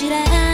知らない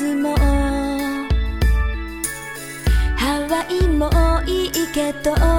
スも。ハワイもいいけど。